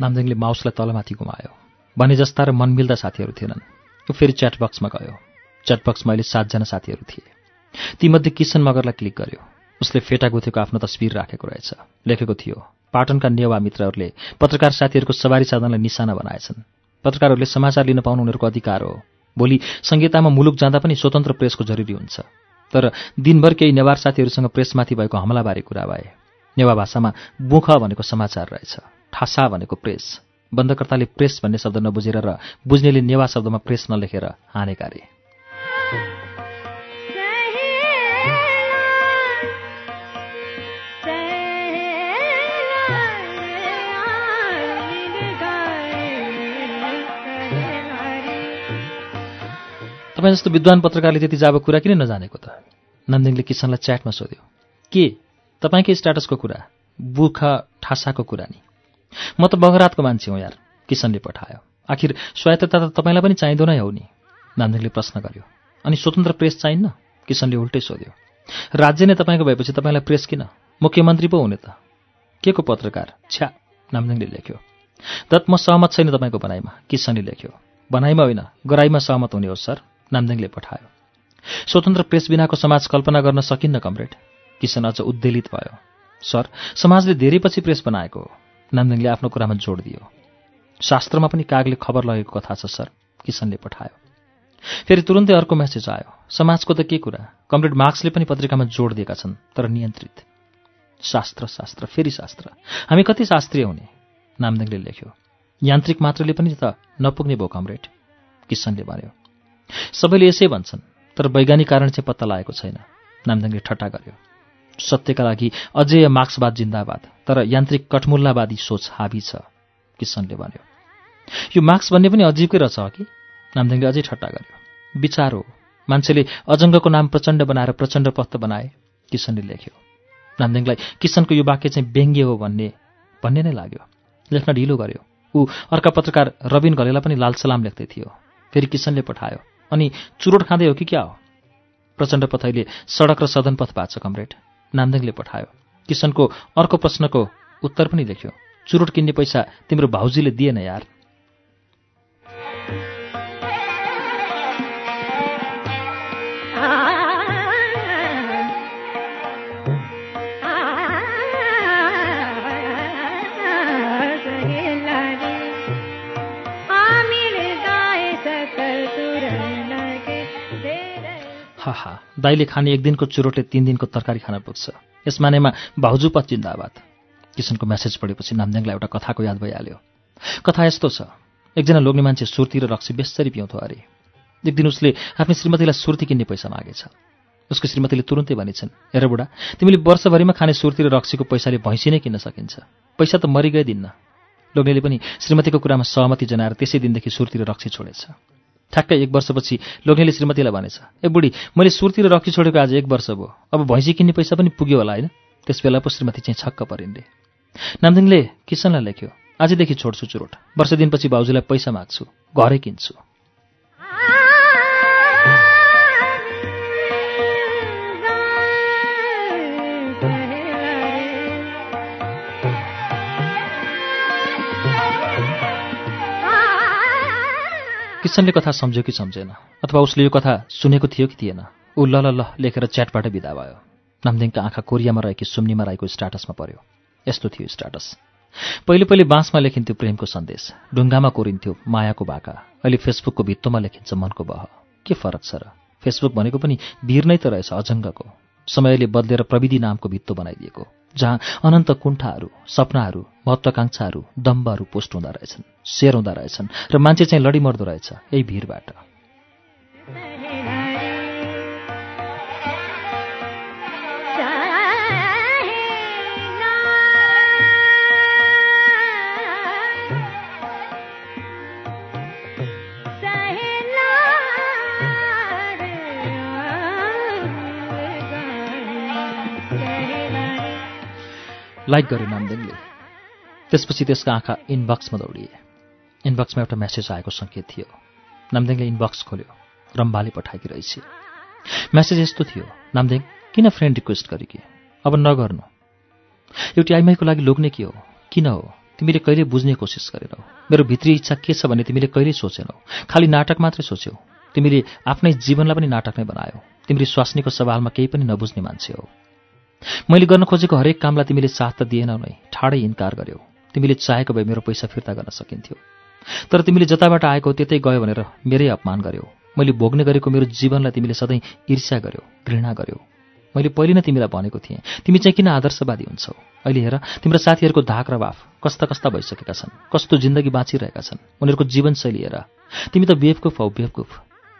नामदेङले माउसलाई तलमाथि घुमायो भने जस्ता र मन मिल्दा साथीहरू थिएनन्। ऊ फेरि च्याट बक्समा गयो। च्याट बक्समा अहिले सातजना साथीहरू थिए। तीमध्ये किसन मगरलाई क्लिक गर्यो। उसले फेटा गुथेको आफ्नो तस्विर राखेको रहेछ। लेखेको थियो पाटनका नेवा मित्रहरूले पत्रकार साथीहरूको सवारी साधनलाई निशाना बनाएछन्। पत्रकारहरूले समाचार लिन पाउनु उनीहरूको अधिकार हो। भोलि संहितामा मुलुक जाँदा पनि स्वतन्त्र प्रेसको जरुरी हुन्छ तर दिनभर केही नेवार साथीहरूसँग प्रेसमाथि भएको हमलाबारे कुरा भए। नेवा भाषामा बुख भनेको समाचार रहेछ। ठासा भनेको प्रेस। बन्दकर्ताले प्रेस भन्ने शब्द नबुझेर र बुझ्नेले नेवा शब्दमा प्रेस नलेखेर हानेका रे तपाईँ जस्तो विद्वान पत्रकारले त्यति जाब कुरा किन नजानेको त? नन्दिङले किसनलाई च्याटमा सोध्यो। के? तपाईँकै स्ट्याटसको कुरा? बुख ठासाको कुरा नि। म त बगरातको मान्छे हुँ यार किसनले पठायो। आखिर स्वायत्तता त तपाईँलाई पनि चाहिँदो नै हो नि नामदिङले प्रश्न गर्यो। अनि स्वतन्त्र प्रेस चाहिन्न? किसनले उल्टै सोध्यो। राज्य नै तपाईँको भएपछि तपाईँलाई प्रेस किन? मुख्यमन्त्री पो हुने त। के को पत्रकार? छ्या नामदिङले लेख्यो। दत्त म सहमत छैन तपाईँको बनाइमा किसनले लेख्यो। बनाइमा होइन गराइमा सहमत हुने हो सर नामदिङले पठायो। स्वतन्त्र प्रेस बिनाको समाज कल्पना गर्न सकिन्न कमरेड। किसन अझ उद्वेलित भयो। सर समाजले धेरै पछि प्रेस बनाएको हो। नामदिङले आफ्नो कुरामा जोड दियो। शास्त्रमा पनि कागले खबर लगेको कथा छ सर किसनले पठायो। फेरि तुरुन्तै अर्को मेसेज आयो। समाजको त के कुरा? कमरेड मार्क्सले पनि पत्रिकामा जोड दिएका छन् तर नियन्त्रित। शास्त्र शास्त्र फेरि शास्त्र। हामी कति शास्त्रीय हुने? नामदिङले लेख्यो। यान्त्रिक मात्रले पनि त नपुग्ने भयो कमरेड किसनले भन्यो। सबैले यसै भन्छन् तर वैज्ञानिक कारण चाहिँ पत्ता लागेको छैन नामदिङले ठट्टा गर्यो। सत्यका लागि अझै मार्क्सवाद जिन्दाबाद तर यान्त्रिक कठमुल्लावादी सोच हाबी छ किसनले भन्यो। यो मार्क्स भन्ने पनि अजीबकै रहेछ कि? नामदिङले अझै ठट्टा गर्यो। विचार हो मान्छेले अजङ्गको नाम प्रचण्ड बनाएर प्रचण्ड पत्त बनाए किसनले लेख्यो। नामदिङलाई किसनको यो वाक्य चाहिँ व्यङ्ग्य हो भन्ने भन्ने नै लाग्यो। लेख्न ढिलो गर्यो। ऊ अर्का पत्रकार रविन घलेलाई पनि लाल सलाम लेख्दै थियो। फेरि किसनले पठायो अनि चुरोट खाँदै हो कि क्या हो? प्रचण्ड पथैले सडक र सदन पथ भएको छ कमरेड। नामदिङले पठायो। किसनको अर्को प्रश्नको उत्तर पनि लेख्यो चुरोट किन्ने पैसा तिम्रो भाउजीले दिएन यार। हा हा दाइले खाने एक दिनको चुरोटले तिन दिनको तरकारी खान पुग्छ। यस मानेमा भाउजूपत जिन्दाबाद। किसनको म्यासेज पढेपछि नामदेङलाई एउटा कथाको याद भइहाल्यो। कथा यस्तो छ। एकजना लोग्ने मान्छे सुर्ती र रक्सी बेसरी पिउँथो अरे। एक दिन उसले आफ्नो श्रीमतीलाई सुर्ती किन्ने पैसा मागेछ। उसको श्रीमतीले तुरुन्तै भनिन्छन् हेर बुढा तिमीले वर्षभरिमा खाने सुर्ती र रक्सीको पैसाले भैँसी नै किन्न सकिन्छ। पैसा त मरिगए दिन्न लोग्नेले पनि श्रीमतीको कुरामा सहमति जनाएर त्यसै दिनदेखि सुर्ती र रक्सी छोडेछ। ठ्याक्कै एक वर्षपछि लोग्नेले श्रीमतीलाई भनेछ ए बुढी मैले सुर्ती र रक्सी छोडेको आज एक वर्ष भयो। अब भैँसी किन्ने पैसा पनि पुग्यो होला होइन? त्यस बेला पो श्रीमती चाहिँ छक्क परिन्डे नामदिङले किसनलाई लेख्यो आजदेखि छोड्छु चुरोट। वर्ष दिनपछि बाउजूलाई पैसा माग्छु घरै किन्छु। किसनले कथा सम्झ्यो कि सम्झेन? अथवा उसले यो कथा सुनेको थियो कि थिएन? ऊ ल ल लेखेर च्याटबाट बिदा भयो। नामदिङका आँखा कोरियामा रहेकी सुम्नीमा रहेको स्टाटसमा पर्यो। यस्तो थियो स्टाटस पहिले पहिले बाँसमा लेखिन्थ्यो प्रेमको सन्देश। ढुङ्गामा कोरिन्थ्यो मायाको भाका अहिले फेसबुकको भित्तोमा लेखिन्छ मनको बह। के फरक छ र? फेसबुक भनेको पनि वीर नै त रहेछ अजङ्गको। समयले बदलेर प्रविधि नामको भित्तो बनाइदिएको। जहाँ अनन्त कुण्ठाहरू सपनाहरू महत्वाकांक्षाहरू दम्बहरू पोस्ट हुँदो रहेछन् सेयर हुँदो रहेछन् र मान्छे चाहिँ लडिमर्दो रहेछ यही भिरबाट। लाइक गर्यो नामदेङले त्यसपछि त्यसका आँखा इनबक्समा दौडिए। इनबक्समा एउटा मेसेज आएको सङ्केत थियो। नामदेङले इनबक्स खोल्यो। रम्बाले पठाएकी रहेछ। मेसेज यस्तो थियो नामदेङ किन फ्रेन्ड रिक्वेस्ट गरेकी? अब नगर्नु। एउटी आइमाईको लागि लोग्ने के हो? किन हो? तिमीले कहिले बुझ्ने कोसिस गरेनौ। मेरो भित्री इच्छा के छ भने तिमीले कहिल्यै सोचेनौ। खालि नाटक मात्रै सोच्यौ। तिमीले आफ्नै जीवनलाई पनि नाटक नै बनायौ। तिमीले स्वास्नीको सवालमा केही पनि नबुझ्ने मान्छे हो। मैले गर्न खोजेको हरेक कामलाई तिमीले साथ त दिएनौ नै ठाडै इन्कार गर्यौ। तिमीले चाहेको भए मेरो पैसा फिर्ता गर्न सकिन्थ्यो। तर तिमीले जताबाट आएको त्यतै गयो भनेर मेरै अपमान गर्यौ। मैले भोग्ने गरेको मेरो जीवनलाई तिमीले सधैँ ईर्ष्या गर्यौ घृणा गर्यौ। मैले पहिले नै तिमीलाई भनेको थिएँ तिमी चाहिँ किन आदर्शवादी हुन्छौ? अहिले हेर तिम्रो साथीहरूको धाक र बाफ कस्ता कस्ता भइसकेका छन् कस्तो जिन्दगी बाँचिरहेका छन्। उनीहरूको जीवनशैली हेर तिमी त बेवकुफ हौ बेवकुफ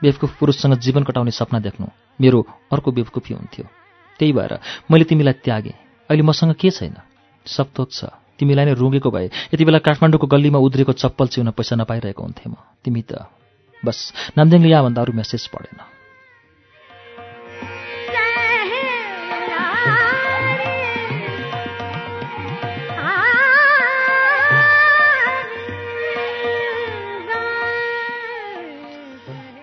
बेवकुफ पुरुषसँग जीवन कटाउने सपना देख्नु मेरो अर्को बेवकुफी हुन्थ्यो। त्यही भएर मैले तिमीलाई त्यागेँ। अहिले मसँग के छैन? सप्तोत छ तिमीलाई नै रुँगेको भए। यति बेला काठमाडौँको गल्लीमा उद्रेको चप्पल चिउन पैसा नपाइरहेको हुन्थेँ म। तिमी त बस। नामदेङले यहाँभन्दा अरू मेसेज पढेन।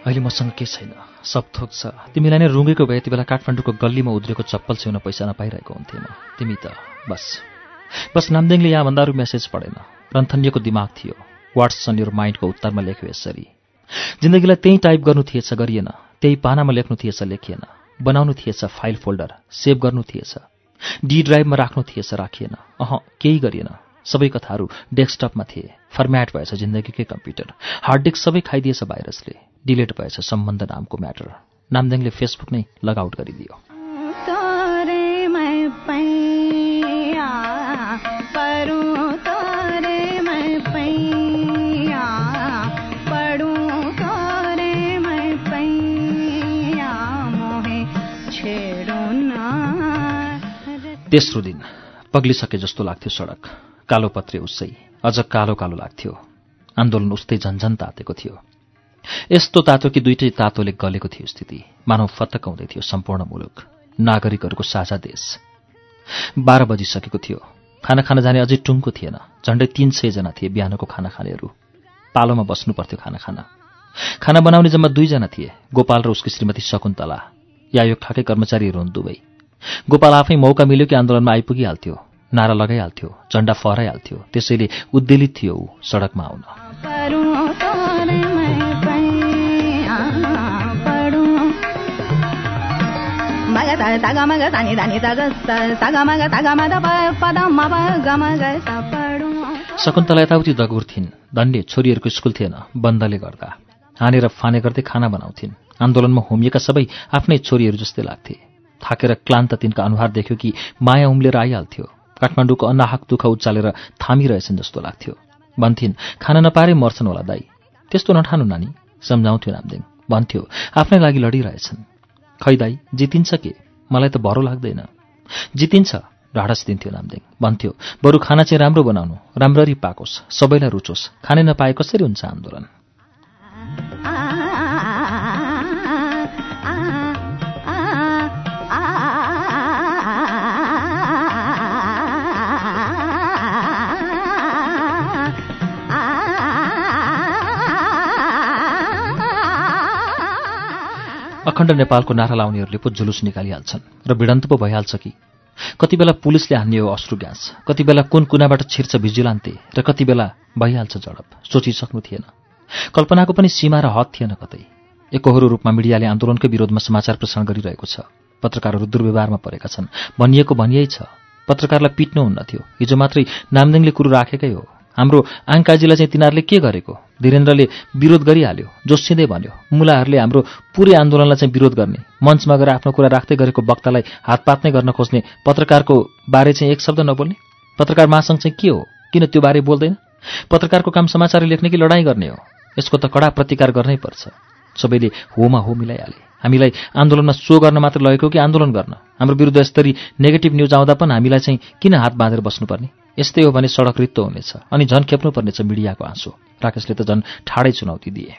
अहिले मसँग के छैन। सब थोक छ। तिमीलाई नै रुँगेको भए यति बेला काठमाडौँको गल्लीमा उद्रेको चप्पल छेउन पैसा नपाइरहेको हुन्थेँ म। तिमी त बस। बस नामदेङले यहाँभन्दा अरू मेसेज पढेन। रन्थनिएको दिमाग थियो। वाट्स अन योर माइन्डको उत्तरमा लेख्यो यसरी। जिन्दगीलाई त्यही टाइप गर्नु थिएछ गरिएन। त्यही पानामा लेख्नु थिएछ लेखिएन। बनाउनु थिएछ फाइल फोल्डर सेभ गर्नु थिएछ। डी ड्राइभमा राख्नु थिएछ राखिएन। अह केही गरिएन। सबै कथाहरू डेस्कटपमा थिए। फर्म्याट भएछ जिन्दगीकै कम्प्युटर। हार्ड डिस्क सबै खाइदिएछ भाइरसले। डिलिट भएछ सम्बन्ध नामको म्याटर। नामदेङले फेसबुक नै लगआउट गरिदियो। तेस्रो दिन पग्लिसके जस्तो लाग्थ्यो सडक। कालो पत्रे उसै अझ कालो कालो लाग्थ्यो। आन्दोलन उस्तै झन्झन तातेको थियो। यस्तो तातो कि दुइटै तातोले गलेको थियो स्थिति। मानव फतकाउँदै थियो सम्पूर्ण मुलुक। नागरिकहरूको साझा देश। बाह्र बजिसकेको थियो। खाना खान जाने अझै टुङ्को थिएन। झन्डै तिन सयजना थिए बिहानको खाना खानेहरू। पालोमा बस्नु पर्थ्यो खाना खान। खाना बनाउने जम्मा दुईजना थिए। गोपाल र उसकी श्रीमती शकुन्तला। या यो खाकै कर्मचारीहरू हुन् दुवै। गोपाल आफै मौका मिल्यो कि आन्दोलनमा आइपुगिहाल्थ्यो। नारा लगाइहाल्थ्यो झण्डा फहराइहाल्थ्यो त्यसैले उद्वेलित थियो ऊ सडकमा आउन। शकुन्तला यताउति दगुर थिइन्। धन्य छोरीहरूको स्कुल थिएन बन्दले गर्दा। हानेर फाने गर्दै खाना बनाउँथिन्। आन्दोलनमा होमिएका सबै आफ्नै छोरीहरू जस्तै लाग्थे। थाकेर क्लान्त तिनका अनुहार देख्यो कि माया उम्लेर आइहाल्थ्यो। काठमाडौँको अनाहक दुःख उचालेर थामिरहेछन् जस्तो लाग्थ्यो। भन्थिन् खाना नपारे मर्छन् होला दाई। त्यस्तो नठानु नानी। सम्झाउँथ्यो नामदेङ भन्थ्यो आफ्नै लागि लडिरहेछन्। खै दाई जितिन्छ के? मलाई त भरो लाग्दैन। जितिन्छ ढाडस दिन्थ्यो नामदेङ भन्थ्यो बरु खाना चाहिँ राम्रो बनाउनु। राम्ररी पाकोस्। सबैलाई रुचोस्। खाने नपाए कसरी हुन्छ आन्दोलन? अखण्ड नेपालको नारा लाउनेहरूले पो जुलुस निकालिहाल्छन् र भिडन्त पो भइहाल्छ कि? कति बेला पुलिसले हान्ने हो अश्रु ग्यास कति बेला कुन कुनाबाट छिर्छ भिजिलान्ते र कति बेला भइहाल्छ झडप सोचिसक्नु थिएन। कल्पनाको पनि सीमा र हद थिएन कतै। एकहोरो रूपमा मिडियाले आन्दोलनकै विरोधमा समाचार प्रसारण गरिरहेको छ। पत्रकारहरू दुर्व्यवहारमा परेका छन्। भनिएको भनियै छ। पत्रकारलाई पिट्नुहुन्न थियो। हिजो मात्रै नामदेङले कुरो राखेकै हो। हाम्रो आङ्काजीलाई चाहिँ तिनीहरूले के गरेको? धीरेन्द्रले विरोध गरिहाल्यो जोसिँदै भन्यो मुलाहरूले हाम्रो पुरै आन्दोलनलाई चाहिँ विरोध गर्ने मञ्चमा गएर आफ्नो कुरा राख्दै गरेको वक्तालाई हातपात नै गर्न खोज्ने पत्रकारको बारे चाहिँ एक शब्द नबोल्ने? पत्रकार महासङ्घ चाहिँ के हो? किन त्यो बारे बोल्दैन? पत्रकारको काम समाचार लेख्ने कि लडाईँ गर्ने हो? यसको त कडा प्रतिकार गर्नै पर्छ सबैले होमा हो मिलाइहाले। हामीलाई आन्दोलनमा सो गर्न मात्र लगेको कि आन्दोलन गर्न? हाम्रो विरुद्ध यसरी नेगेटिभ न्युज आउँदा पनि हामीलाई चाहिँ किन हात बाँधेर बस्नुपर्ने? यस्तै हो भने सडक रित्तो हुनेछ अनि झन् खेप्नुपर्नेछ मिडियाको आँसु। राकेशले त झन् ठाडै चुनौती दिए।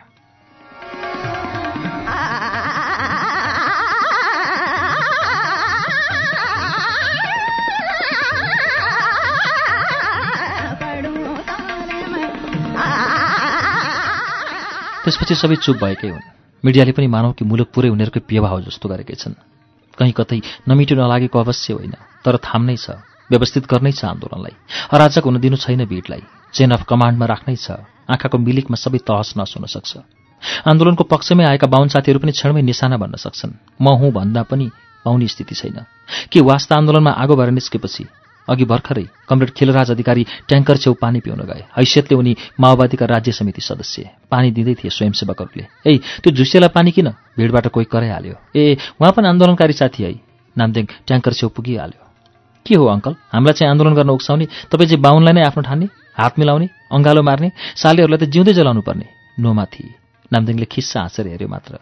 त्यसपछि सबै चुप भएकै हुन्। मिडियाले पनि मानव कि मुलुक पुरै उनीहरूकै पेवा हो जस्तो गरेकै छन्। कहीँ कतै नमिठो नलागेको अवश्य होइन तर थाम्नै छ। व्यवस्थित गर्नै छ आन्दोलनलाई। अराजक हुन दिनु छैन भिडलाई चेन अफ कमान्डमा राख्नै छ। आँखाको मिलिकमा सबै तहस नस हुन सक्छ। आन्दोलनको पक्षमै आएका बाहुन साथीहरू पनि क्षणमै निशाना भन्न सक्छन्। म हुँ भन्दा पनि पाउने स्थिति छैन। के वास्ता आन्दोलनमा आगो भएर निस्केपछि अघि भर्खरै कमरेड खिलराज अधिकारी ट्याङ्कर छेउ पानी पिउन गए। हैसियतले उनी माओवादीका राज्य समिति सदस्य। पानी दिँदै थिए स्वयंसेवकहरूले। ए त्यो झुसियालाई पानी किन? भिडबाट कोही कराइहाल्यो। ए उहाँ पनि आन्दोलनकारी साथी है। नामदेङ ट्याङ्कर छेउ पुगिहाल्यो। के हो अङ्कल? हामीलाई चाहिँ आन्दोलन गर्न उक्साउने तपाईँ चाहिँ बाहुनलाई नै आफ्नो ठान्ने हात मिलाउने अङ्गालो मार्ने सालेहरूलाई त जिउँदै जलाउनु पर्ने नोमाथि। नामदेङले खिस्सा हाँसेर हेऱ्यो मात्र।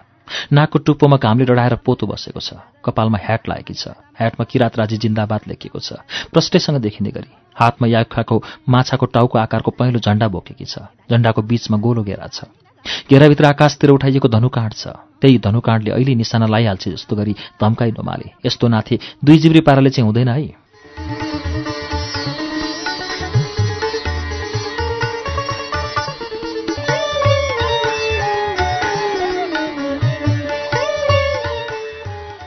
नाकको टुप्पोमा घामले डढाएर पोतो बसेको छ। कपालमा ह्याट लागेकी छ। ह्याटमा किरात राजी जिन्दाबाद लेखिएको छ। प्रष्टैसँग देखिने गरी। हातमा याखाको माछाको टाउको आकारको पहेँलो झण्डा बोकेकी छ। झण्डाको बीचमा गोलो घेरा छ। घेराभित्र आकाशतिर उठाइएको धनुकाँड छ। त्यही धनुकाँडले अहिले निशाना लगाइहाल्छ जस्तो गरी धम्काइ नोमाले। यस्तो नाथे दुई जिब्री पाराले चाहिँ हुँदैन है। Thank you.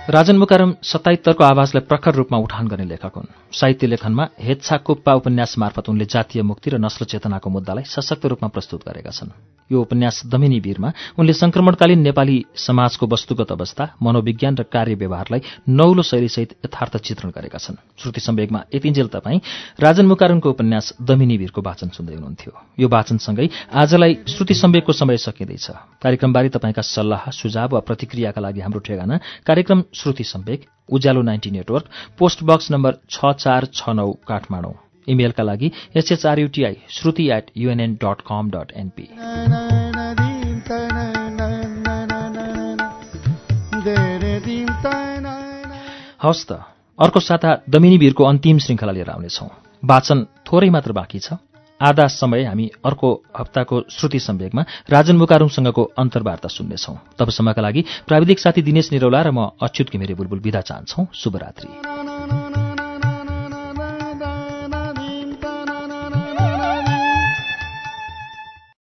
राजन मुकारम सत्ताइत्तरको आवाजलाई प्रखर रूपमा उठान गर्ने लेखक हुन्। साहित्य लेखनमा हेच्छा कुप्पा उपन्यास मार्फत उनले जातीय मुक्ति र नस्ल चेतनाको मुद्दालाई सशक्त रूपमा प्रस्तुत गरेका छन्। यो उपन्यास दमिनी वीरमा उनले संक्रमणकालीन नेपाली समाजको वस्तुगत अवस्था मनोविज्ञान र कार्य व्यवहारलाई नौलो शैलीसहित यथार्थ चित्रण गरेका छन्। श्रुति सम्वेगमा यतिन्जेल तपाईँ राजन मुकारमको उपन्यास दमिनी वीरको वाचन सुन्दै हुनुहुन्थ्यो। यो वाचनसँगै आजलाई श्रुति सम्वेगको समय सकिँदैछ। कार्यक्रमबारे तपाईँका सल्लाह सुझाव वा प्रतिक्रियाका लागि हाम्रो ठेगाना कार्यक्रम Shruti Sambeg Ujyaalo ninety network post box number छ चार छ नौ काठमाडौँ। इमेलका लागि S H R U T I Shruti at UNN dot com dot NP हवस् त अर्को साता दमिनी वीरको अन्तिम श्रृङ्खला लिएर आउनेछौँ। वाचन थोरै मात्र बाँकी छ। आधा समय हामी अर्को हप्ताको श्रुति सम्वेकमा राजन मुकारुङसँगको अन्तर्वार्ता सुन्नेछौँ। तबसम्मका लागि प्राविधिक साथी दिनेश निरौला र म अच्युत घिमिरे बुलबुल विदा चाहन्छौ। शुभरात्री।